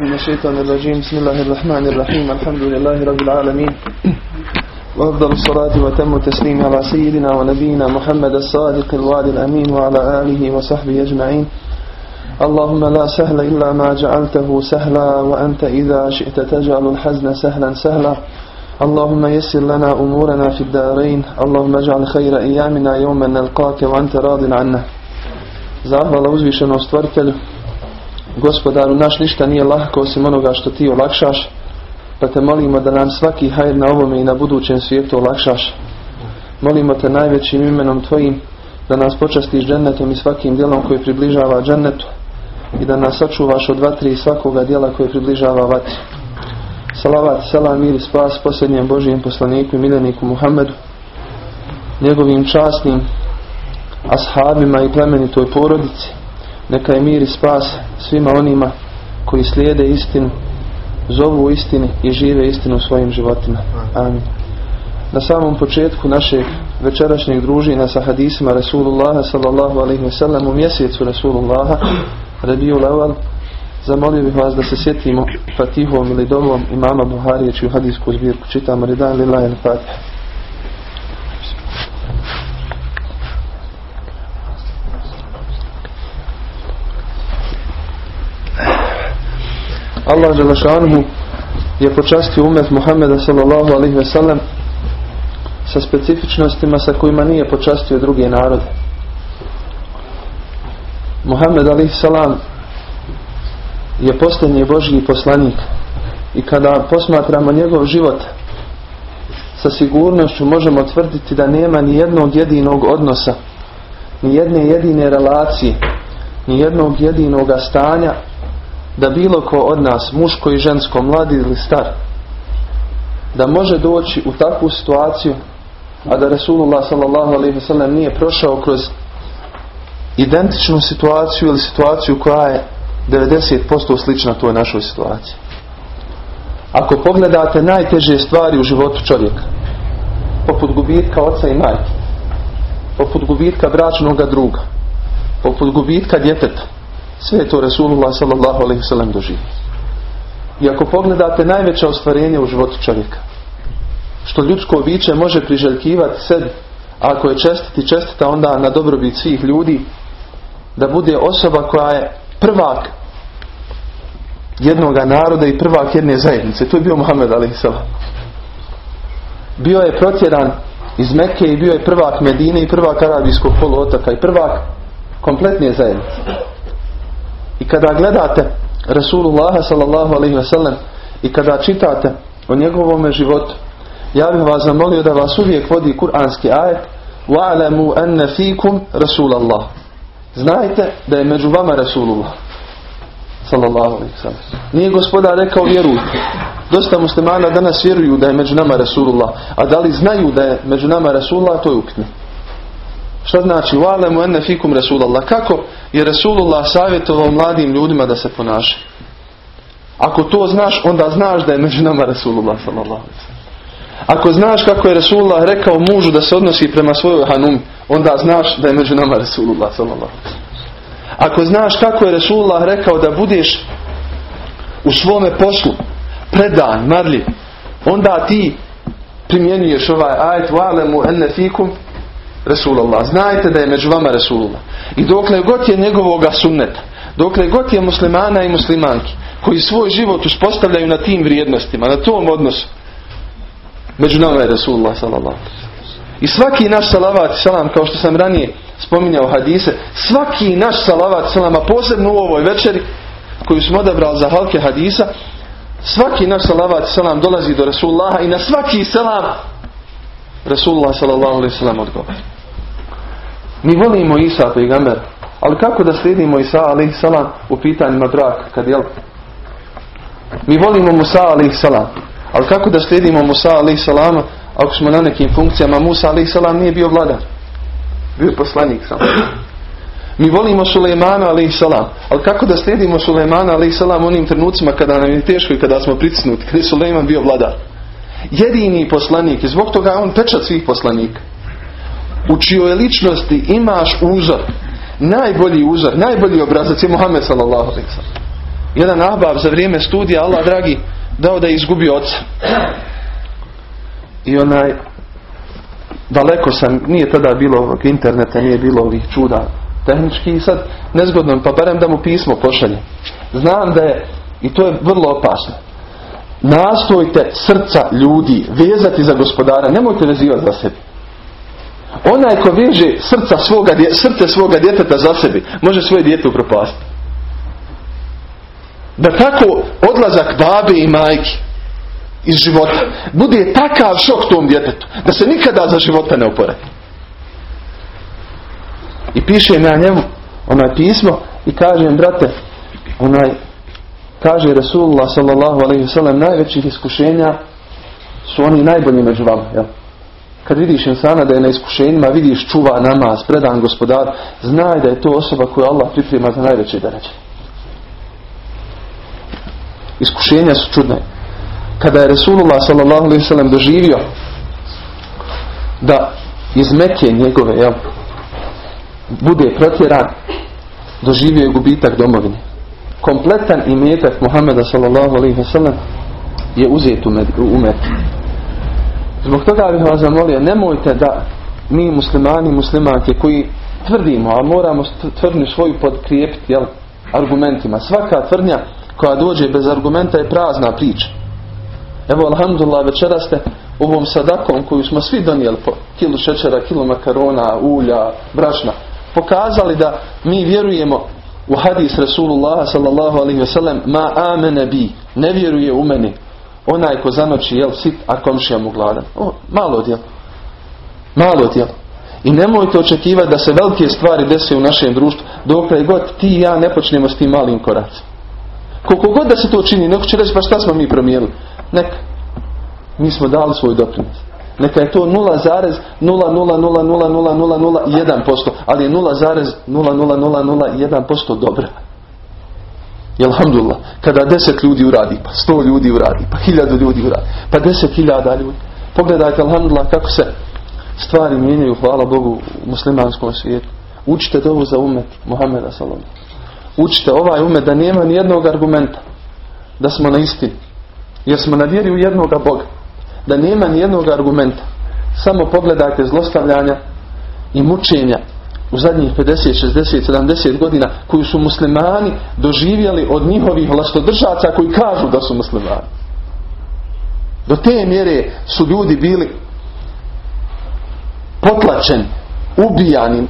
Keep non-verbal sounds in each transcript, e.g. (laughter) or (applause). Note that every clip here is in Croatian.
من الشيطان الرجيم. بسم الله الرحمن الرحيم. الحمد لله رب العالمين. وأفضل الصلاة وتم التسليم على سيدنا ونبينا محمد الصادق الوعد الأمين وعلى آله وصحبه أجمعين. اللهم لا سهل إلا ما جعلته سهلا وأنت إذا شئت تجعل الحزن سهلا سهلا. اللهم يسر لنا أمورنا في الدارين. اللهم اجعل خير أيامنا يوما نلقاك وأنت راض عنا. Zahvala uzvišenom stvoritelju Gospodaru, naš ništa nije lahko osim onoga što ti olakšaš, pa te molimo da nam svaki hajr na ovome i na budućem svijetu olakšaš. Molimo te najvećim imenom tvojim da nas počastiš džennetom i svakim djelom koji približava džennetu i da nas sačuvaš od vatri i svakoga djela koje približava vatri. Salavat, salam, mir i spas posljednjem Božijem poslaniku i miljeniku Muhammedu, njegovim časnim ashabima i plemenitoj porodici, neka je mir i spas svima onima koji slijede istinu, zovu istini i žive istinu svojim životima. Amin. Na samom početku našeg večerašnjeg družina sa hadisima Rasulullaha sallallahu alaihi wa sallam u mjesecu Rasulullaha Rabiju Leval zamolio bih vas da se sjetimo Fatihom ili dovom imama Buharije čiju hadisku zbirku čitamo Ridan lillahi al-Fatiha. Allah Đelešanuhu je počastio umet Muhammeda sallallahu alaihi wasallam sa specifičnostima sa kojima nije počastio druge narode. Muhammed alaihi salam je posljednji Božji poslanik i kada posmatramo njegov život sa sigurnošću možemo tvrditi da nema ni jednog jedinog odnosa ni jedne jedine relacije ni jednog jedinog stanja da bilo ko od nas, muško i žensko, mladi ili star, da može doći u takvu situaciju, a da Resulullah s.a.v. nije prošao kroz identičnu situaciju ili situaciju koja je 90% slična toj našoj situaciji. Ako pogledate najteže stvari u životu čovjeka, poput gubitka oca i majke, poput gubitka bračnog druga, poput gubitka djeteta, sve je to Resulullah sallallahu alaihi sallam doživi. I ako pogledate najveća ostvarenja u životu čovjeka, što ljudsko biće može priželjkivati sebi, ako je čestiti čestita onda na dobrobit svih ljudi, da bude osoba koja je prvak jednoga naroda i prvak jedne zajednice. To je bio Muhammed a.s. Bio je protjeran iz Mekke i bio je prvak Medine i prvak Arabijskog poluotoka i prvak kompletne zajednice. I kada gledate Rasulullaha sallallahu alaihi wasallam i kada čitate o njegovome životu, ja bih vas zamolio da vas uvijek vodi kuranski ajet وَعْلَمُوا أَنَّ فِيكُمْ رَسُولَ اللَّهِ Znajte da je među vama Rasulullah sallallahu alaihi wasallam. Nije gospodar rekao vjerujte. Dosta muslimana danas vjeruju da je među nama Rasulullah, a da li znaju da je među nama Rasulullah, to je upitno. Šta znači? Valemu enne fikum Resulullah. Kako je Resulullah savjetovao mladim ljudima da se ponaša? Ako to znaš, onda znaš da je među nama Resulullah sallallahu Ako znaš kako je Resulullah rekao mužu da se odnosi prema svojoj hanum, onda znaš da je među nama Resulullah sallallahu Ako znaš kako je Resulullah rekao da budeš u svome poslu predan, marljiv, onda ti primjenjuješ ovaj ajet valemu enne fikum Resulullah. Znajte da je među vama Resulullah. I dokle god je njegovoga sunneta, dokle god je muslimana i muslimanki koji svoj život uspostavljaju na tim vrijednostima, na tom odnosu, među nama je Resulullah sallallahu I svaki naš salavat salam, kao što sam ranije spominjao hadise, svaki naš salavat salam, a posebno u ovoj večeri koju smo odabrali za halke hadisa, svaki naš salavat salam dolazi do Resulullaha i na svaki salam Resulullah sallallahu alaihi sallam odgovara. Mi volimo Isa pejgamber, ali kako da slijedimo Isa alaihi salam u pitanjima braka, kad jel? Mi volimo Musa alaihi salam, ali kako da slijedimo Musa alaihi salama ako smo na nekim funkcijama, Musa alaihi salam nije bio vladar, bio je poslanik sam. Mi volimo Sulejmana alaihi salam, ali kako da slijedimo Sulejmana alaihi salam onim trenucima kada nam je teško i kada smo pritisnuti, kada je Sulejman bio vladar. Jedini poslanik i zbog toga on pečat svih poslanika u čijoj ličnosti imaš uzor, najbolji uzor, najbolji obrazac je Muhammed sallallahu alaihi jedan ahbab za vrijeme studija, Allah dragi, dao da je izgubio oca. I onaj, daleko sam, nije tada bilo ovog interneta, nije bilo ovih čuda tehnički i sad nezgodno, pa barem da mu pismo pošalje. Znam da je, i to je vrlo opasno, nastojte srca ljudi vezati za gospodara, nemojte vezivati za sebi. Onaj ko veže srca svoga, srce svoga djeteta za sebi, može svoje dijete upropastiti. Da tako odlazak babe i majke iz života bude takav šok tom djetetu, da se nikada za života ne opore. I piše na njemu onaj pismo i kažem, brate, onaj, kaže Rasulullah sallallahu alaihi sallam, najvećih iskušenja su oni najbolji među vama. Jel? Kad vidiš insana da je na iskušenjima, vidiš čuva namaz, predan gospodar, znaj da je to osoba koju Allah priprema za najveće dereće. Iskušenja su čudne. Kada je Resulullah s.a.v. doživio da iz Mekije njegove jel, bude protjeran, doživio je gubitak domovine. Kompletan imetak Muhammeda s.a.v. je uzet u Mekiju. Zbog toga bih vas zamolio, nemojte da mi muslimani, muslimanke koji tvrdimo, a moramo tvrdnju svoju podkrijepiti jel, argumentima. Svaka tvrdnja koja dođe bez argumenta je prazna priča. Evo, alhamdulillah, večera ste ovom sadakom koju smo svi donijeli po kilu šećera, kilu makarona, ulja, brašna, pokazali da mi vjerujemo u hadis Rasulullah sallallahu alaihi sellem ma amene bi, ne vjeruje u meni onaj ko zanoći jel sit, a komšija mu gladan. O, malo djelo. Malo djelo. I nemojte očekivati da se velike stvari dese u našem društvu dok god ti i ja ne počnemo s tim malim koracima. Koliko god da se to čini, neko će reći pa šta smo mi promijenili. Neka. Mi smo dali svoj doprinos. Neka je to 0,0000001%, ali je 0,00001% dobra. I alhamdulillah, kada deset ljudi uradi, pa sto ljudi uradi, pa hiljadu ljudi uradi, pa deset hiljada ljudi. Pogledajte, alhamdulillah, kako se stvari mijenjaju, hvala Bogu, u muslimanskom svijetu. Učite dovu za umet Muhammeda sallam. Učite ovaj umet da nema ni jednog argumenta da smo na istini. Jer smo na vjeri u jednoga Boga. Da nema ni jednog argumenta. Samo pogledajte zlostavljanja i mučenja u zadnjih 50, 60, 70 godina koju su muslimani doživjeli od njihovih vlastodržaca koji kažu da su muslimani. Do te mjere su ljudi bili potlačeni, ubijani.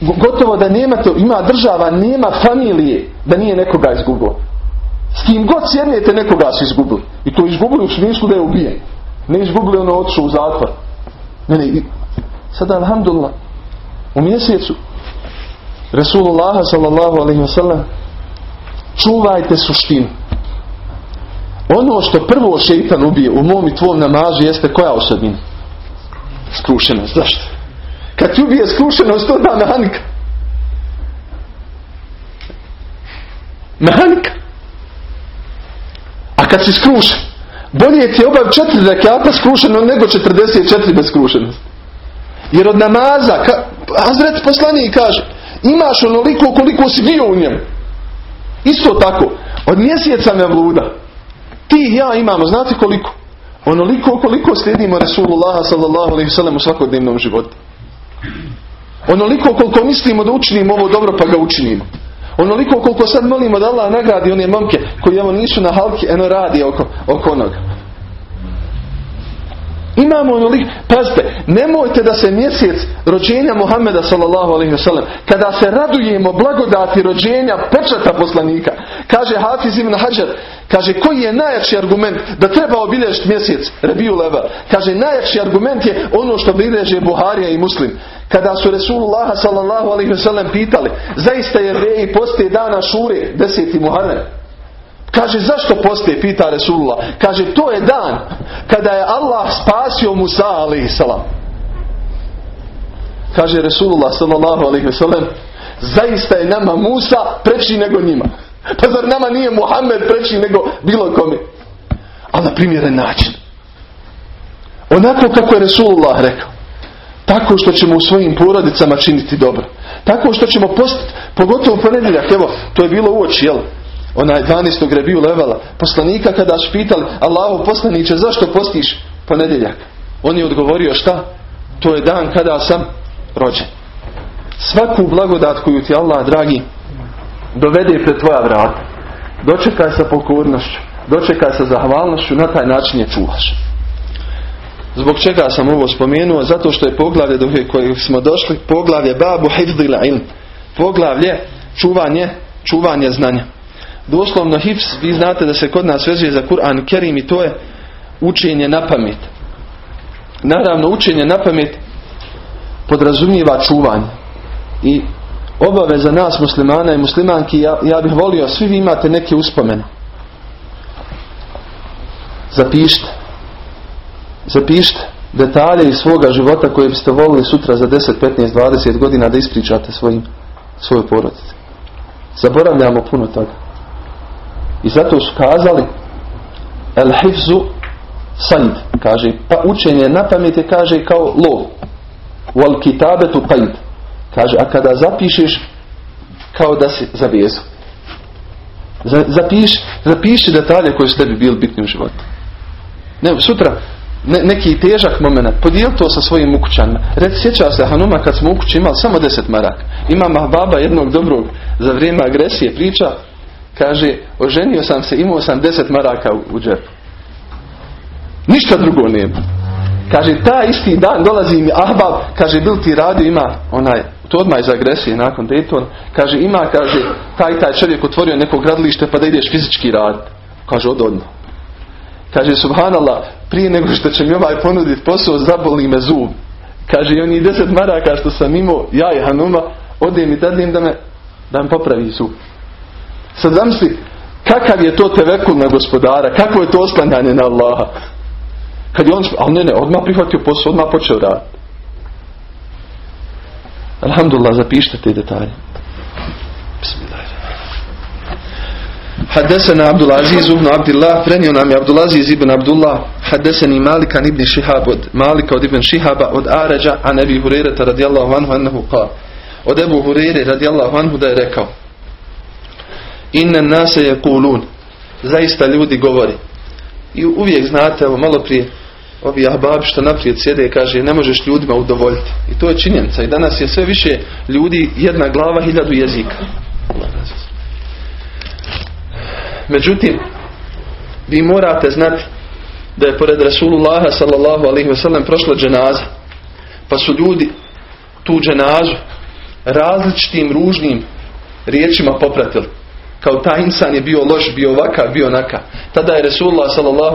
Gotovo da nema to, ima država, nema familije da nije nekoga izgubio. S kim god sjednete nekoga su izgubili. I to izgubili u smislu da je ubijen. Ne izgubili ono otišao u zatvor. Ne, ne. Sada, alhamdulillah, u mjesecu Resulullah sallallahu alaihi wasallam čuvajte suštinu. Ono što prvo šeitan ubije u mom i tvom namazu jeste koja osobina? Skrušenost. Zašto? Kad ti ubije skrušenost, to da mehanika. Mehanika. A kad si skrušen, bolje ti je obav četiri rekata skrušeno nego 44 bez skrušenosti. Jer od namaza, ka, Azret poslanik kaže, imaš onoliko koliko si bio u njemu. Isto tako, od mjeseca me vluda. Ti i ja imamo, znate koliko? Onoliko koliko slijedimo Rasulullah sallallahu alaihi sallam u svakodnevnom životu. Onoliko koliko mislimo da učinimo ovo dobro pa ga učinimo. Onoliko koliko sad molimo da Allah nagradi one momke koji evo nisu na halki, eno radi oko, oko onoga. Imamo onoliko, pazite, nemojte da se mjesec rođenja Muhammeda sallallahu alaihi wasallam, kada se radujemo blagodati rođenja pečata poslanika, kaže Hafiz ibn Hajar, kaže koji je najjači argument da treba obilježiti mjesec, Rebiju Leva, kaže najjači argument je ono što bilježe Buharija i Muslim. Kada su Resulullah sallallahu alaihi wasallam pitali, zaista je reji postoje dana šure, deseti Muharrem, Kaže, zašto postoje, pita Resulullah. Kaže, to je dan kada je Allah spasio Musa, alaihi salam. Kaže Resulullah, sallallahu alaihi sallam, zaista je nama Musa preći nego njima. Pa zar nama nije Muhammed preći nego bilo kome? Ali na primjeren način. Onako kako je Resulullah rekao. Tako što ćemo u svojim porodicama činiti dobro. Tako što ćemo postiti, pogotovo ponedjeljak, evo, to je bilo uoči, jel? Onaj 12. rebiju levala, poslanika kada su pitali Allahu poslaniće zašto postiš ponedjeljak? On je odgovorio šta? To je dan kada sam rođen. Svaku blagodat koju ti Allah, dragi, dovede pred tvoja vrata. Dočekaj sa pokornošću, dočekaj sa zahvalnošću, na taj način je čuvaš. Zbog čega sam ovo spomenuo? Zato što je poglavlje do kojeg smo došli, poglavlje babu hifdila ilm. Poglavlje čuvanje, čuvanje znanja. Doslovno hifz, vi znate da se kod nas vezuje za Kur'an Kerim i to je učenje na pamet. Naravno, učenje na pamet podrazumijeva čuvanje. I obaveza nas muslimana i muslimanki, ja, ja bih volio, svi vi imate neke uspomene. Zapišite. Zapišite detalje iz svoga života koje biste volili sutra za 10, 15, 20 godina da ispričate svojim, svojoj porodici. Zaboravljamo puno toga. I zato su kazali El hifzu sajd. Kaže, pa učenje na pamet je kaže kao lov. Wal kitabetu qaid. Kaže, a kada zapišeš kao da si zavezao. Zapiš, zapiši detalje koji su tebi bili bitni u životu. Ne, sutra ne, neki težak moment, podijel to sa svojim ukućanima. Reci, sjeća se Hanuma kad smo u kući imali samo deset maraka. Ima baba jednog dobrog za vrijeme agresije priča, kaže, oženio sam se, imao sam deset maraka u, džepu. Ništa drugo nema. Kaže, ta isti dan dolazi mi Ahbab, kaže, bil ti radio, ima onaj, to odmah iz agresije nakon Dayton, kaže, ima, kaže, taj taj čovjek otvorio neko gradilište pa da ideš fizički raditi. Kaže, od odmah. Kaže, subhanallah, prije nego što će mi ovaj ponuditi posao, zaboli me zub. Kaže, i oni deset maraka što sam imao, ja i Hanuma, odem i dadim da me, da me popravi zub. Sad zamisli, kakav je to tevekul na gospodara, kako je to oslanjanje na Allaha. Kad je on, ali ne, ne, odmah prihvatio posao, odmah počeo raditi. Alhamdulillah, zapišite te detalje. Bismillah. حدثنا عبد العزيز بن عبد الله prenio nam je Abdul Aziz ibn Abdullah حدثني مالك عن ابن شهاب od Malika od ibn Šihaba od Aređa an Ebi Hureyre radijallahu anhu annahu qal od Ebu Hureyre radijallahu anhu da je rekao inna nase je kulun zaista ljudi govori i uvijek znate evo malo prije ovi ahbabi što naprijed sjede kaže ne možeš ljudima udovoljiti. I to je činjenica. I danas je sve više ljudi jedna glava hiljadu jezika. Međutim, vi morate znati da je pored Rasulullaha sallallahu alaihi wasallam prošla dženaza. Pa su ljudi tu dženazu različitim ružnim riječima popratili. Kao taj insan je bio loš, bio ovakav, bio onaka. Tada je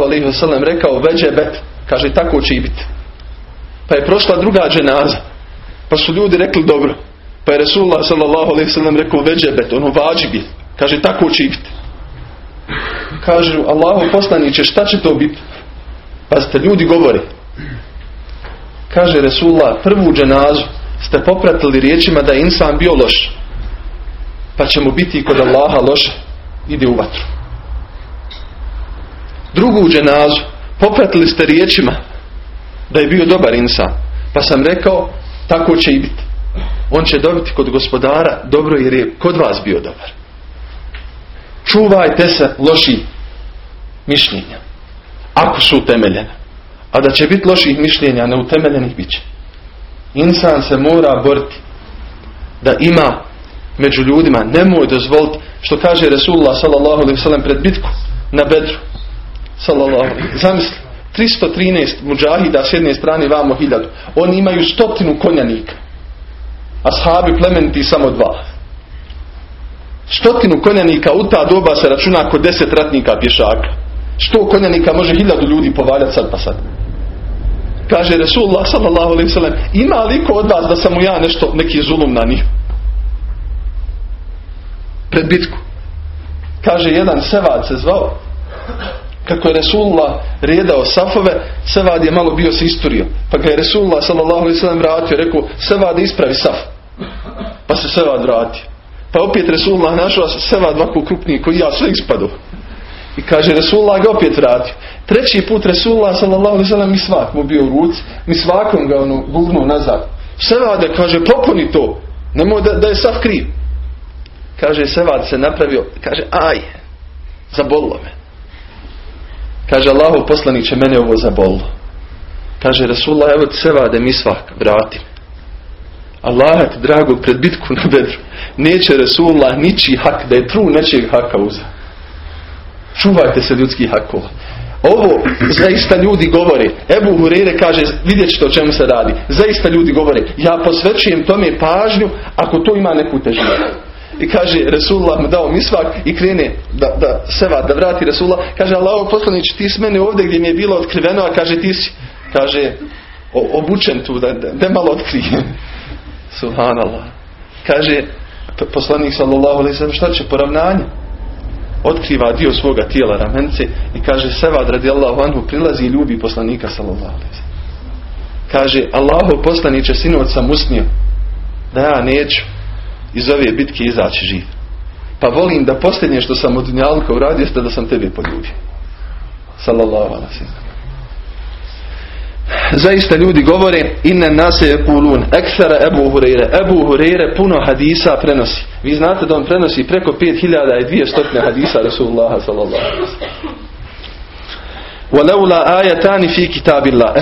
alaihi wasallam rekao veđe bet. Kaže tako će biti. Pa je prošla druga dženaza. Pa su ljudi rekli dobro. Pa je alaihi wasallam rekao veđe bet. Ono vađi bi. Kaže tako će i biti kažu Allahu poslaniće šta će to biti pazite ljudi govore kaže Resulullah prvu dženazu ste popratili riječima da je insan bio loš pa će mu biti kod Allaha loš ide u vatru drugu dženazu popratili ste riječima da je bio dobar insan pa sam rekao tako će i biti on će dobiti kod gospodara dobro jer je kod vas bio dobar čuvajte se loših mišljenja. Ako su utemeljene. A da će biti loših mišljenja, neutemeljenih bit će. Insan se mora boriti da ima među ljudima, nemoj dozvoliti, što kaže Resulullah sallallahu alaihi pred bitku na bedru. Sallallahu alaihi Zamisli, 313 muđahida s jedne strane vamo hiljadu. Oni imaju stotinu konjanika. A sahabi plemeniti samo dva. Stotinu konjanika u ta doba se računa kod deset ratnika pješaka. Sto konjanika može hiljadu ljudi povaljati sad pa sad. Kaže Resulullah sallallahu alaihi ima li ko od vas da sam ja nešto, neki zulum na njih? Pred bitku. Kaže jedan Sevad se zvao. Kako je Resulullah rijedao safove, Sevad je malo bio se isturio. Pa ga je Resulullah sallallahu alaihi sallam vratio. Rekao, Sevad ispravi saf. Pa se Sevad vratio. Pa opet Resulullah našao Sevad ovako krupniji koji ja sve ispadu. I kaže Resulullah ga opet vratio. Treći put Resulullah sallallahu sallam mi svak mu bio u ruci, mi svakom ga ono gurnuo nazad. Sevade kaže popuni to, nemoj da, da je sav kriv. Kaže Sevad se napravio, kaže aj, Zabolilo me. Kaže Allahu poslaniće, mene ovo zabolilo. Kaže Rasulullah, evo ti seva da mi svak vratim. Allah ti drago pred bitku na bedru. Neće Rasulullah niči hak, da je tru nečeg haka uza. Čuvajte se ljudskih hakova. Ovo zaista ljudi govore. Ebu Hurere kaže, vidjet ćete o čemu se radi. Zaista ljudi govore, ja posvećujem tome pažnju ako to ima neku težinu. I kaže, Resulullah mu dao misvak i krene da, da seva, da vrati Resulullah. Kaže, Allah poslanić, ti s mene ovdje gdje mi je bilo otkriveno, a kaže, ti si, kaže, obučen tu, da, da, da malo otkrije. (laughs) Subhanallah. Kaže, poslanik sallallahu alaihi sallam, šta će, poravnanje? otkriva dio svoga tijela ramence i kaže Sevad radijallahu anhu prilazi i ljubi poslanika sallallahu alaihi Kaže Allahu poslaniće sinoć sam usnio da ja neću iz ove bitke izaći živ. Pa volim da posljednje što sam od dunjalka uradio jeste da sam tebe poljubio. Sallallahu Zaista ljudi govore inne nase je kulun eksara Ebu Hureyre. Ebu Hureyre puno hadisa prenosi. Vi znate da on prenosi preko 5200 hadisa Rasulullah sallallahu Walaula ajatani fi kitabillah. E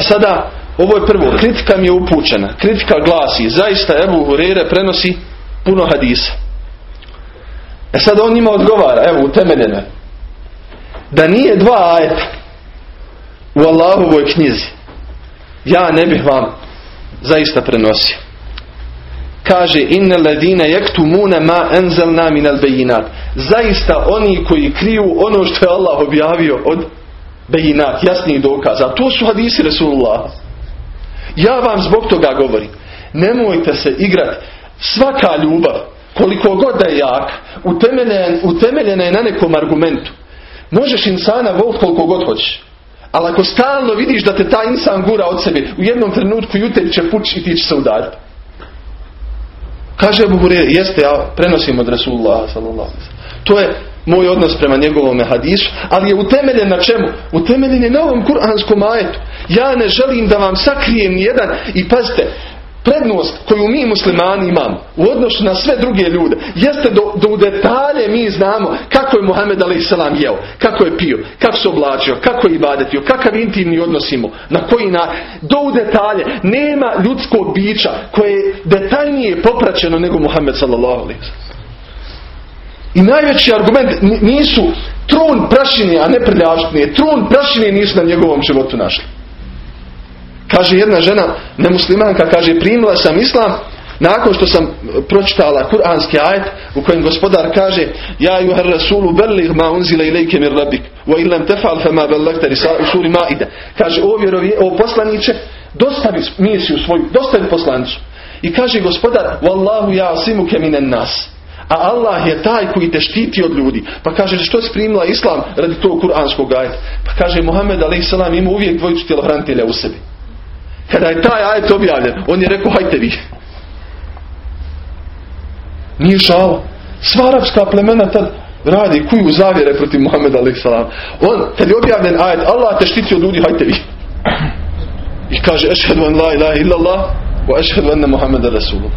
ovo je prvo, kritika mi je upućena. Kritika glasi, zaista Ebu Hureyre prenosi puno hadisa. E sada on njima odgovara, evo utemeljeno je. Da nije dva ajeta u Allahovoj knjizi ja ne bih vam zaista prenosio. Kaže inne ledine jektumune ma enzelna minel bejinat. Zaista oni koji kriju ono što je Allah objavio od bejinat, jasnih dokaza. To su hadisi Resulullah. Ja vam zbog toga govorim. Nemojte se igrati. Svaka ljubav, koliko god da je jak, utemeljena je na nekom argumentu. Možeš insana voliti koliko god hoćeš. Ali ako stalno vidiš da te taj insan gura od sebe, u jednom trenutku juteć će pući i ti će se udariti. Kaže Abu jeste, ja prenosim od Rasulullah To je moj odnos prema njegovom hadisu, ali je utemeljen na čemu? Utemeljen je na ovom kuranskom ajetu. Ja ne želim da vam sakrijem jedan i pazite, prednost koju mi muslimani imamo u odnosu na sve druge ljude jeste do, do u detalje mi znamo kako je Muhammed a.s. jeo, kako je pio, kako se oblačio, kako je ibadetio, kakav intimni odnos imao, na koji na do u detalje nema ljudskog bića koje je detaljnije popraćeno nego Muhammed sallallahu I najveći argument nisu trun prašine, a ne prljavštine. Trun prašine nisu na njegovom životu našli. Kaže jedna žena, nemuslimanka, kaže primila sam islam nakon što sam pročitala kuranski ajet u kojem gospodar kaže Ja juhar rasulu berlih ma unzile ilajke mir rabik wa illam tefal fema bellakta u suri maide. Kaže o vjerovi, o poslaniće dostavi misiju svoju, dostavi poslanicu. I kaže gospodar Wallahu ja asimuke minen nas. A Allah je taj koji te štiti od ljudi. Pa kaže što je primila islam radi tog kuranskog ajeta. Pa kaže Muhammed a.s. ima uvijek dvojicu tjelohranitelja u sebi. Kada je taj ajet objavljen, on je rekao hajte vi. Nije šala. Sva arapska plemena tad radi kuju zavjere protiv Muhammeda a.s. On, kad je objavljen ajet, Allah te štiti od ljudi, hajte vi. I kaže, ešhedu an la ilaha illallah, wa ešhedu anna Muhammeda Rasulullah.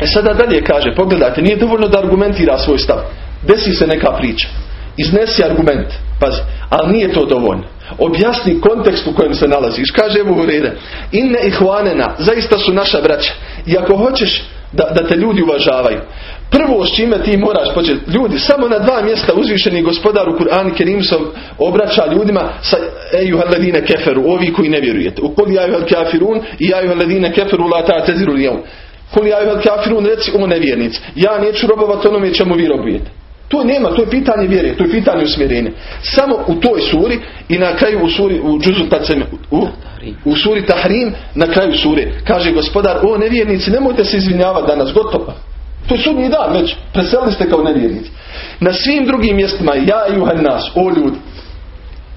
E sada dalje kaže, pogledajte, nije dovoljno da argumentira svoj stav. Desi se neka priča. Iznesi argument. Pazi, ali nije to dovoljno. Objasni kontekst u kojem se nalaziš. Kaže Ebu Hureyre, inne ihvanena, zaista su naša braća. I ako hoćeš da, da te ljudi uvažavaju, prvo s čime ti moraš početi, ljudi, samo na dva mjesta uzvišeni gospodar u Kur'ani Kerim se obraća ljudima sa ejuhaladine keferu, ovi koji ne vjerujete. U koli ajuhal kafirun i ajuhaladine keferu la ta teziru. Koli ajuhal kafirun reci o nevjernici. Ja neću robovati onome čemu vi robujete. To nema, to je pitanje vjere, to je pitanje usmjerenja. Samo u toj suri i na kraju u suri, u džuzu u, u suri Tahrim, na kraju suri, kaže gospodar, o nevjernici, nemojte se izvinjavati danas, gotovo. To je sudnji dan već, preselili ste kao nevjernici. Na svim drugim mjestima, ja i nas, o ljudi.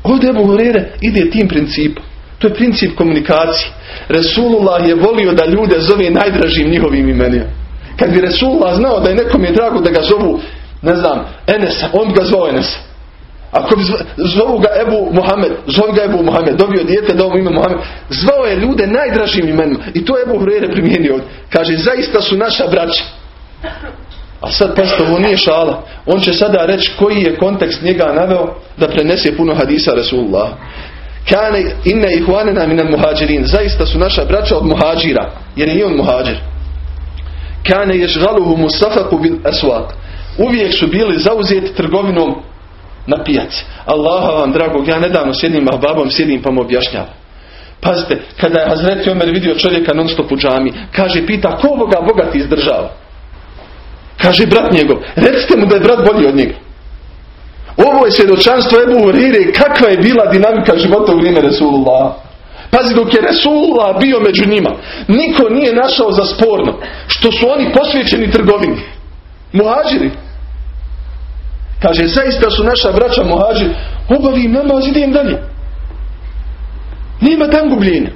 Ovdje Ebu Horere ide tim principom. To je princip komunikacije. Resulullah je volio da ljude zove najdražim njihovim imenima. Kad bi Resulullah znao da je nekom je drago da ga zovu ne znam, Enes, on ga zvao Enes. Ako bi zovu ga Ebu Muhammed, zove ga Ebu Muhammed, dobio dijete da ime Muhammed, zvao je ljude najdražim imenima. I to je Ebu Hrere primijenio. Kaže, zaista su naša braća. A sad pazite, ovo nije šala. On će sada reći koji je kontekst njega naveo da prenese puno hadisa Rasulullah. Kane inne ihvanena minal muhađirin. Zaista su naša braća od muhađira. Jer je i on muhađir. Kane ježgaluhu mustafaku bil aswaq. Uvijek su bili zauzeti trgovinom na pijaci. Allaha vam dragog, ja nedavno sjedim a babom sjedim pa mu objašnjava. Pazite, kada je Hazreti Omer vidio čovjeka non stop u džami, kaže, pita, ko Boga ti izdržava? Kaže, brat njegov, recite mu da je brat bolji od njega. Ovo je svjedočanstvo Ebu Hurire, kakva je bila dinamika života u vrijeme Resulullah. Pazi, dok je Resulullah bio među njima, niko nije našao za sporno, što su oni posvećeni trgovini. Muhađiri. Kaže, zaista su naša braća muhađiri, obavim namaz, idem dalje. Nema tam gubljenja.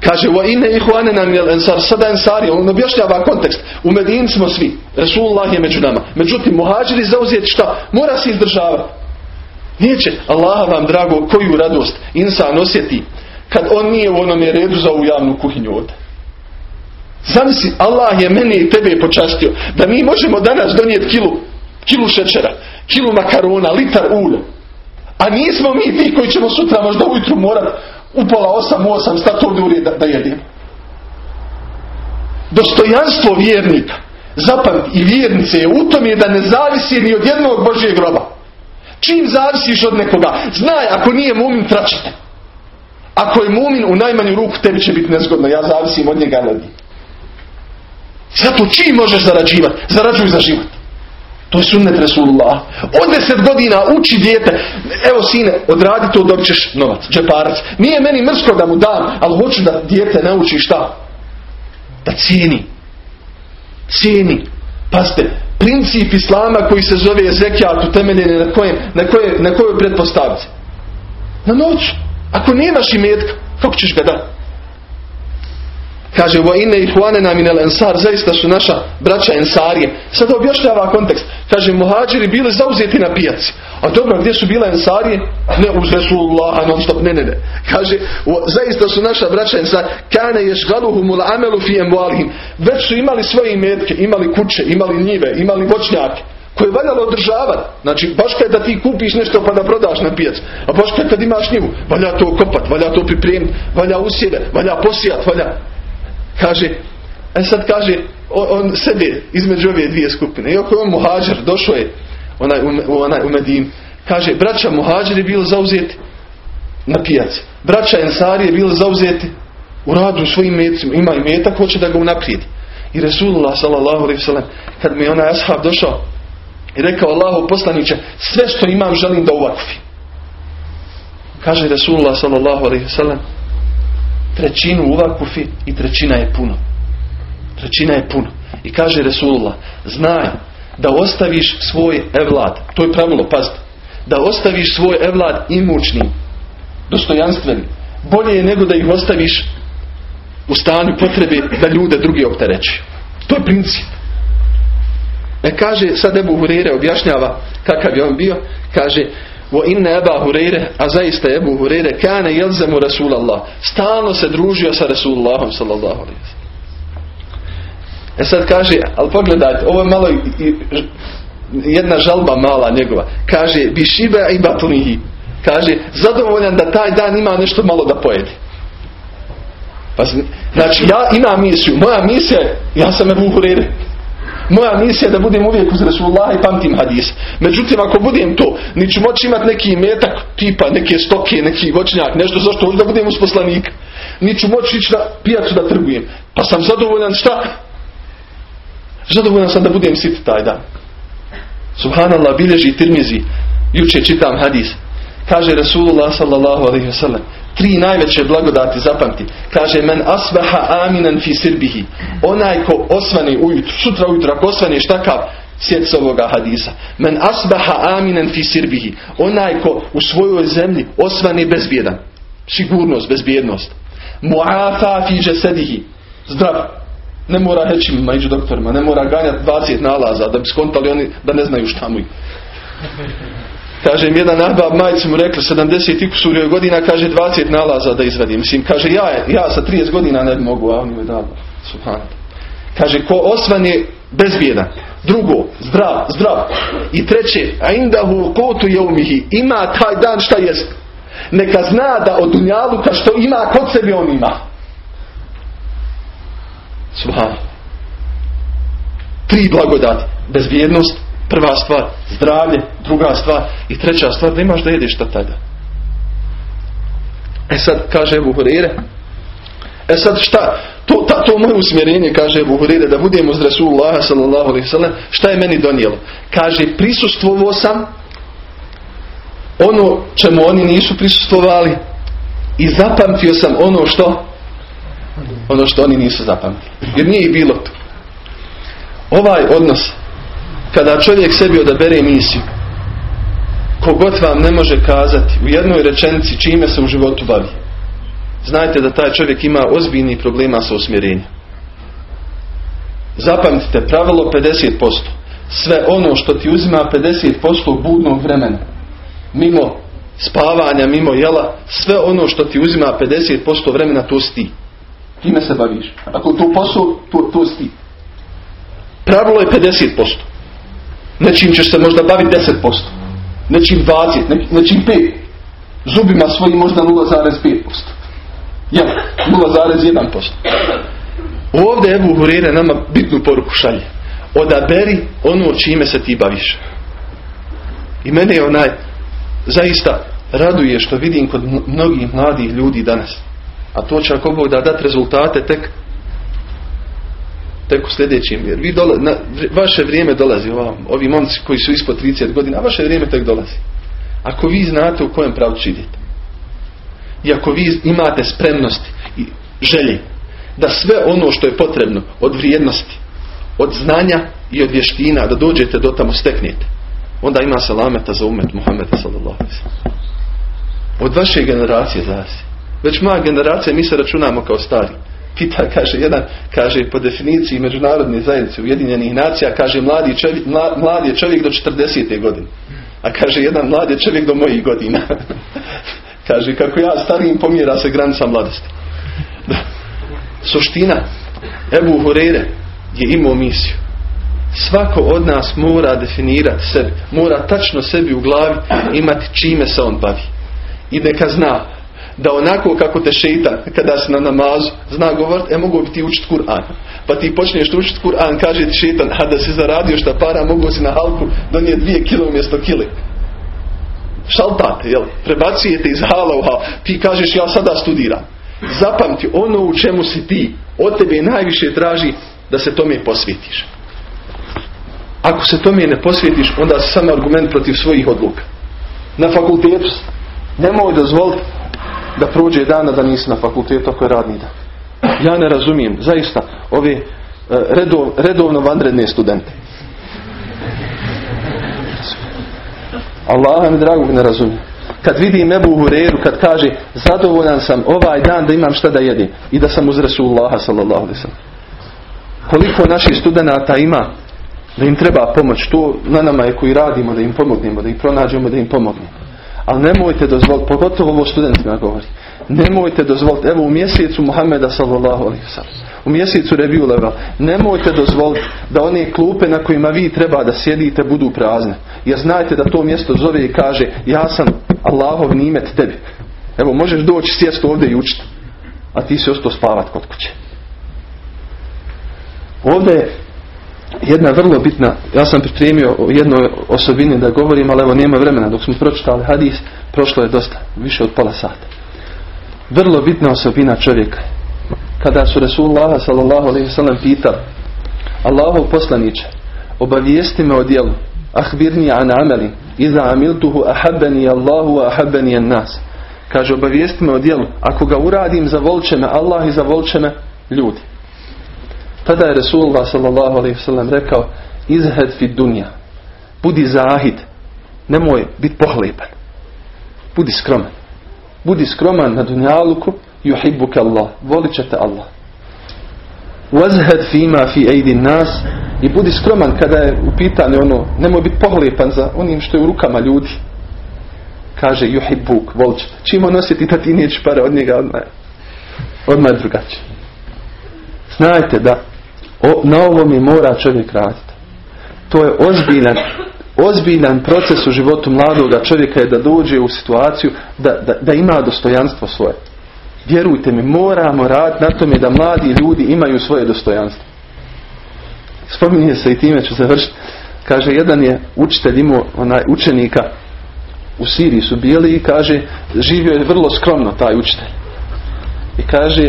Kaže, wa inne ihwanena min al-ansar, sada ensari, on objašnjava kontekst. U Medini smo svi, Rasulullah je među nama. Međutim, muhađiri zauzeti šta? Mora se izdržavati. Neće, Allaha vam drago, koju radost insan osjeti kad on nije u onome redu za ovu javnu kuhinju ovdje. Zamisli, Allah je mene i tebe počastio da mi možemo danas donijeti kilu, kilu šećera, kilu makarona, litar ulja. A nismo mi ti koji ćemo sutra možda ujutru morat u pola osam, osam stati ovdje da, da jedemo. Dostojanstvo vjernika, zapamti i vjernice je u tom je da ne zavisi ni od jednog Božjeg groba. Čim zavisiš od nekoga, znaj ako nije mumin tračite. Ako je mumin u najmanju ruku tebi će biti nezgodno, ja zavisim od njega ljudi. Zato čim možeš zarađivati? Zarađuj za život. To je sunnet Resulullah. Od deset godina uči dijete. Evo sine, odradi to dobit ćeš novac, džeparac. Nije meni mrsko da mu dam, ali hoću da dijete nauči šta? Da cijeni. Cijeni. Pazite, princip Islama koji se zove zekijat utemeljen na, kojem, na, koje, na kojoj pretpostavci? Na noću. Ako nemaš imetka, kako ćeš ga dati? Kaže, vo ine ihwanena minel ensar, zaista su naša braća ensarije. Sada objašnjava kontekst. Kaže, muhađiri bili zauzeti na pijaci. A dobro, gdje su bile ensarije? Ne uz Resulullah, non stop, ne, ne, ne. Kaže, zaista su naša braća ensar, kane ješgaluhumul amelu fi embualihim. Već su imali svoje imetke, imali kuće, imali njive, imali voćnjake koje je valjalo održavati. Znači, baš kad da ti kupiš nešto pa da prodaš na pijac. A baš kad, kad imaš njivu, valja to kopat, valja to pripremiti, valja usjede, valja posijat, valja Kaže, e sad kaže, on, on sebe između ove dvije skupine. Iako je on muhađar, došao je onaj, u, onaj, u Medin. Kaže, braća muhađar je bilo zauzeti na pijaci. Braća ensari je bilo zauzeti u radu svojim metcima. Ima i metak, hoće da ga unaprijedi. I Resulullah sallam, kad mi je onaj ashab došao i rekao Allahu poslaniće, sve što imam želim da uvakufim. Kaže Resulullah sallallahu trećinu uvakufi i trećina je puno. Trećina je puno. I kaže Resulullah, znaj da ostaviš svoj evlad, to je pravilo, pazite, da ostaviš svoj evlad imućnim, dostojanstvenim, bolje je nego da ih ostaviš u stanju potrebe da ljude drugi optereći. To je princip. E kaže, sad Ebu Hurere objašnjava kakav je on bio, kaže, Wa inna Eba Hureyre, a zaista Ebu Hureyre, kane jelzemu Rasulallah. Stalno se družio sa Rasulullahom sallallahu alaihi E sad kaže, ali pogledajte, ovo je malo i, jedna žalba mala njegova. Kaže, bi šibe i batunihi. Kaže, zadovoljan da taj dan ima nešto malo da pojedi. Pa, znači, ja imam misiju. Moja misija ja sam Ebu Hureyre. Moja misija je da budem uvijek uz Rasulullah i pamtim hadis. Međutim, ako budem to, ni ću moći imati neki metak, tipa neke stoke, neki voćnjak, nešto zašto hoću da budem uz poslanika. Ni ću moći ići na pijacu da trgujem. Pa sam zadovoljan šta? Zadovoljan sam da budem sit taj dan. Subhanallah, bilježi tirmizi. Juče čitam hadis. Kaže Rasulullah sallallahu alaihi wa sallam tri najveće blagodati zapamti. Kaže men asbaha aminan fi sirbihi. Onaj ko osvane ujutru, sutra ujutro ako osvane štakav sjec ovoga hadisa. Men asbaha aminan fi sirbihi. Onaj ko u svojoj zemlji osvane bezbjedan. Sigurnost, bezbjednost. Muafa fi jasadihi. Zdrav. Ne mora reći među doktorima, ne mora ganjati 20 nalaza da bi skontali oni da ne znaju šta mu Kaže im jedan ahbab majici mu rekli 70 i kusurio godina, kaže 20 nalaza da izvadi. Mislim, kaže ja, ja sa 30 godina ne mogu, a oni me da. Subhanallah. Kaže, ko osvane bezbjedan. Drugo, zdrav, zdrav. I treće, a indahu kotu jeumihi, ima taj dan šta jest. Neka zna da od dunjaluka što ima kod sebe on ima. Subhan. Tri blagodati. Bezbjednost, prva stvar, zdravlje, druga stvar i treća stvar, da imaš da jedeš šta tada. E sad, kaže Ebu Hurire, e sad šta, to, ta, to moje usmjerenje, kaže Ebu Hurire, da budemo uz Rasulullah sallam, šta je meni donijelo? Kaže, prisustvovao sam ono čemu oni nisu prisustvovali i zapamtio sam ono što ono što oni nisu zapamtili. Jer nije bilo tu. Ovaj odnos kada čovjek sebi odabere emisiju kogod vam ne može kazati u jednoj rečenici čime se u životu bavi znajte da taj čovjek ima ozbiljnih problema sa usmjerenjem. Zapamtite pravilo 50% sve ono što ti uzima 50% budnog vremena mimo spavanja, mimo jela sve ono što ti uzima 50% vremena to si ti. Time se baviš. Ako to posao, to, to si ti. Pravilo je 50% Nečim ćeš se možda baviti 10%. Nečim 20%, nečim 5%. Zubima svojim možda 0,5%. Ja, 0,1%. Ovdje Ebu Hurire nama bitnu poruku šalje. Odaberi ono čime se ti baviš. I mene je onaj zaista raduje što vidim kod mnogih mladih ljudi danas. A to će ako Bog da dati rezultate tek tek u sljedećem jer vi dola, na, vaše vrijeme dolazi ovam, ovi momci koji su ispod 30 godina a vaše vrijeme tek dolazi. Ako vi znate u kojem pravcu idete i ako vi imate spremnosti i želje da sve ono što je potrebno od vrijednosti od znanja i od vještina da dođete do tamo steknete onda ima salameta za umet Muhammeda sallallahu od vaše generacije zavisi. Već moja generacija mi se računamo kao stari pita, kaže jedan, kaže po definiciji međunarodne zajednice Ujedinjenih nacija, kaže mladi, čovjek, mlad je čovjek do 40. godine. A kaže jedan mlad je čovjek do mojih godina. (laughs) kaže kako ja starijim pomjera se granica mladosti. (laughs) Suština Ebu Hurere je imao misiju. Svako od nas mora definirati sebe. Mora tačno sebi u glavi imati čime se on bavi. I neka zna da onako kako te šeitan kada si na namazu zna govorit, e mogu bi ti učiti Kur'an. Pa ti počneš učiti Kur'an, kaže ti šeitan, a da si zaradio šta para, mogu si na halku donijeti dvije kilo umjesto kile. Šaltate, jel? Prebacujete iz hala u hal. Ti kažeš, ja sada studiram. Zapamti, ono u čemu si ti, od tebe najviše traži da se tome posvetiš. Ako se tome ne posvetiš, onda si samo argument protiv svojih odluka. Na fakultetu nemoj dozvoliti da prođe dana da nisi na fakultetu ako je radni dan. Ja ne razumijem, zaista, ove redov, redovno vanredne studente. Allah mi dragog ne razumijem. Kad vidim Ebu Hureru, kad kaže zadovoljan sam ovaj dan da imam šta da jedim i da sam uz Rasulullaha sallallahu alaihi. Koliko naših studenata ima da im treba pomoć, to na nama je koji radimo da im pomognemo, da ih pronađemo, da im pomognemo. Ali nemojte dozvoliti, pogotovo ovo studentima govori, nemojte dozvoliti, evo u mjesecu Muhammeda sallallahu alaihi u mjesecu reviju level, nemojte dozvoliti da one klupe na kojima vi treba da sjedite budu prazne. Jer znajte da to mjesto zove i kaže, ja sam Allahov nimet tebi. Evo možeš doći sjest ovdje i učiti, a ti si ostao spavat kod kuće. Ovdje jedna vrlo bitna, ja sam pripremio o jednoj osobini da govorim, ali evo nema vremena, dok smo pročitali hadis, prošlo je dosta, više od pola sata. Vrlo bitna osobina čovjeka. Kada su Resulullah sallallahu alaihi sallam pitali, Allahov poslaniće, obavijesti me o dijelu, ahbirni an ameli, iza amiltuhu ahabbeni Allahu ahabbeni an nas. Kaže, obavijesti me o dijelu, ako ga uradim, zavolče me Allah i me ljudi. Tada je Resulullah sallallahu alaihi sallam rekao izhed fi dunja. Budi zahid. Nemoj biti pohlepan. Budi skroman. Budi skroman na dunjaluku yuhibbuka Allah. Volit će te Allah. Wazhed fima fi ejdi nas i budi skroman kada je u pitanju ono, nemoj biti pohlepan za onim što je u rukama ljudi. Kaže yuhibbuk, volit će te. Čim on osjeti da ti pare od njega, odmah, odmah je drugačije. Znajte da O, na ovome mora čovjek raditi. To je ozbiljan, ozbiljan proces u životu mladoga čovjeka je da dođe u situaciju da, da, da ima dostojanstvo svoje. Vjerujte mi, moramo raditi na tome da mladi ljudi imaju svoje dostojanstvo. Spominje se i time ću završiti. Kaže, jedan je učitelj imao onaj učenika u Siriji su bili i kaže, živio je vrlo skromno taj učitelj. I kaže,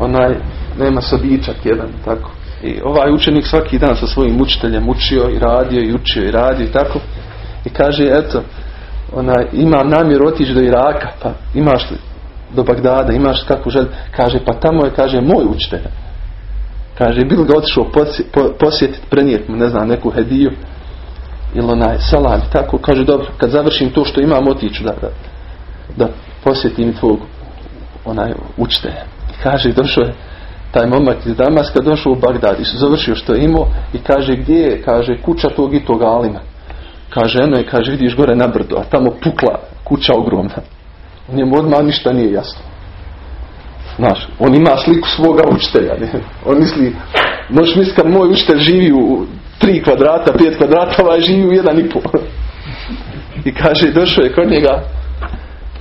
onaj, nema sobičak jedan, tako. I ovaj učenik svaki dan sa svojim učiteljem učio i radio i učio i radio i tako. I kaže, eto, onaj, imam namjer otići do Iraka, pa imaš do Bagdada, imaš kakvu želju. Kaže, pa tamo je, kaže, moj učitelj. Kaže, bil ga otišao posjetiti, prenijeti mu, ne znam, neku hediju ili onaj salam tako. Kaže, dobro, kad završim to što imam, otiću da, da, da posjetim tvog onaj učitelja. Kaže, došao je taj momak iz Damaska, došao u Bagdad i završio što je imao i kaže, gdje je, kaže, kuća tog i tog alima. Kaže, eno je, kaže, vidiš gore na brdu, a tamo pukla kuća ogromna. Njemu odmah ništa nije jasno. Znaš, on ima sliku svoga učitelja. Ne? On misli, možeš misliti kad moj učitelj živi u tri kvadrata, pet kvadrata, ovaj živi u jedan i pol. I kaže, došao je kod njega,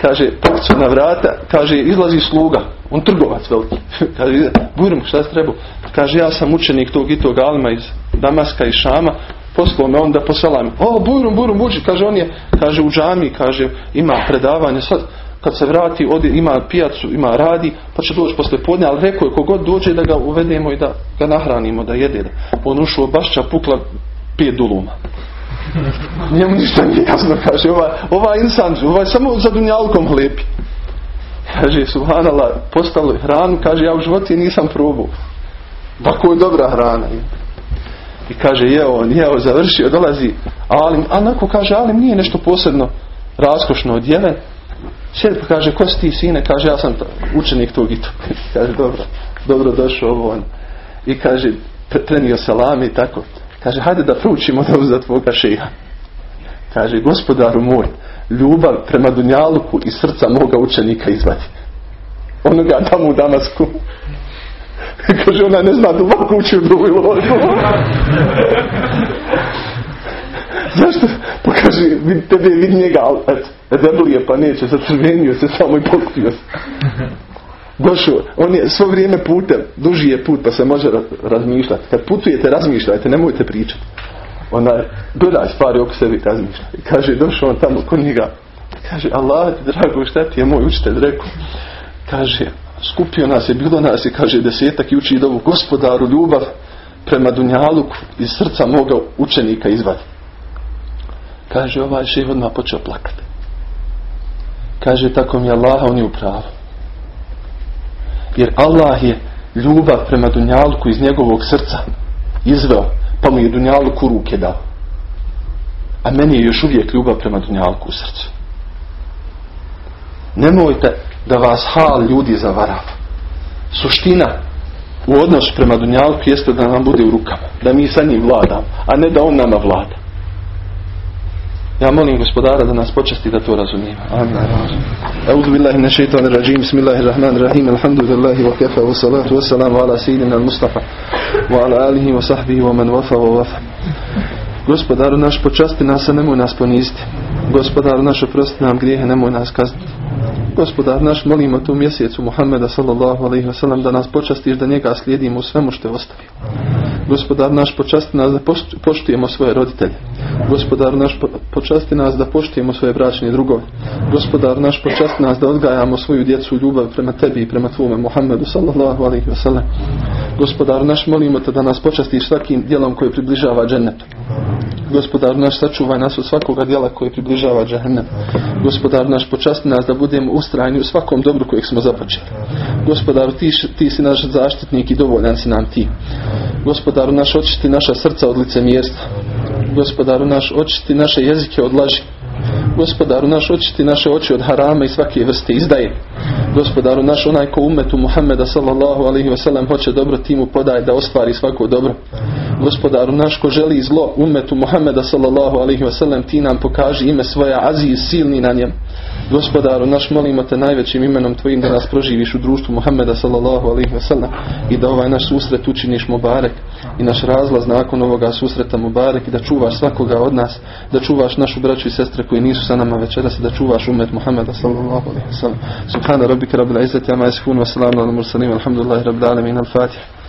kaže, pokucu na vrata, kaže, izlazi sluga, on trgovac veliki. (laughs) kaže, bujrum, šta se treba? Kaže, ja sam učenik tog i tog alima iz Damaska i Šama, poslao me onda poselam. O, bujrum, bujrum, uđi, kaže, on je, kaže, u džami, kaže, ima predavanje, sad, kad se vrati, odi, ima pijacu, ima radi, pa će doći posle podne, ali rekao je kogod dođe da ga uvedemo i da ga nahranimo, da jede. On ušao bašća pukla pet duluma. Njemu ništa nije jasno, kaže, ova, ova insan, ovaj samo za dunjalkom hlepi. Kaže, subhanala, postalo hranu, kaže, ja u životu nisam probao. Tako je dobra hrana. I kaže, jeo on, jeo, završio, dolazi Alim, a nako kaže, Alim nije nešto posebno raskošno odjelen, Sjedi pa kaže, ko si ti sine? Kaže, ja sam učenik tog i tog. (laughs) kaže, dobro, dobro došao ovo on. I kaže, prenio salami i tako. Kaže, hajde da proučimo da za tvoga šeha. Kaže, gospodaru moj, ljubav prema Dunjaluku i srca moga učenika izvadi. Onoga tamo u Damasku. (laughs) Kaže, ona ne zna duboko uči u drugu (laughs) Zašto? Pa kaže, tebe vidi njega, ali eto, pa neće, zacrvenio se samo i pokupio se. Došao, on je svo vrijeme putem, duži je put pa se može razmišljati. Kad putujete, razmišljajte, nemojte pričati. Ona, gledaj stvari oko sebi kaže, došao on tamo kod njega. Kaže, Allah drago, šta ti je moj učitelj rekao? Kaže, skupio nas je, bilo nas je, kaže, desetak i uči dovu gospodaru ljubav prema Dunjaluku iz srca moga učenika izvadi. Kaže ovaj ših odmah počeo plakati. Kaže tako mi Allah, on je u pravu. Jer Allah je ljubav prema Dunjalku iz njegovog srca izveo, pa mu je Dunjalku ruke dao. A meni je još uvijek ljubav prema Dunjalku u srcu. Nemojte da vas hal ljudi zavarava. Suština u odnosu prema Dunjalku jeste da nam bude u rukama. Da mi sa njim vladamo, a ne da on nama vlada. Ja molim gospodara da nas počasti da to razumijemo. Amin. A'udhu billahi min shaitanir rajim. Bismillahirrahmanirrahim. Alhamdulillahi wa kafa wa salatu wa salamu ala sayyidina al-Mustafa wa ala alihi wa sahbihi wa man wafa wa wafa. Gospodaru naš počasti nas, a nemoj nas poniziti. Gospodaru naš oprosti nam grijehe, nemoj nas kazniti. Gospodar naš, molimo tu mjesecu Muhammeda sallallahu alaihi wa sallam da nas počastiš da njega slijedimo u svemu što je ostavio. Gospodar naš počasti nas da poštujemo svoje roditelje. Gospodar naš počasti nas da poštujemo svoje bračne drugove. Gospodar naš počasti nas da odgajamo svoju djecu ljubav prema tebi i prema tvome Muhammedu sallallahu alaihi wasallam. Gospodar naš molimo te da nas počastiš svakim djelom koji približava džennetu. Gospodar naš sačuvaj nas od svakoga djela koji približava džahennem. Gospodar naš počasti nas da budemo ustrajni u svakom dobru kojeg smo započeli. Gospodar ti, ti si naš zaštitnik i dovoljan si nam ti. Gospodaru naš očisti naša srca od licemjerstva. Gospodaru naš očisti naše jezike od laži. Gospodaru naš očisti naše oči od harama i svake vrste izdaje. Gospodaru naš onaj ko umetu Muhammeda sallallahu alaihi wasallam hoće dobro timu podaje da ostvari svako dobro. Gospodaru naš ko želi zlo umetu Muhammeda sallallahu alaihi wasallam ti nam pokaži ime svoja aziz silni na njem. Gospodaru naš molimo te najvećim imenom tvojim da nas proživiš u društvu Muhammeda sallallahu alaihi wa sallam i da ovaj naš susret učiniš Mubarek i naš razlaz nakon ovoga susreta Mubarek i da čuvaš svakoga od nas, da čuvaš našu braću i sestre koji nisu sa nama večeras i da čuvaš umet Muhammeda sallallahu alaihi wa sallam. Subhana rabbika rabbil izzati amma yasifun wa salamun ala mursalin walhamdulillahi rabbil alamin al-Fatiha.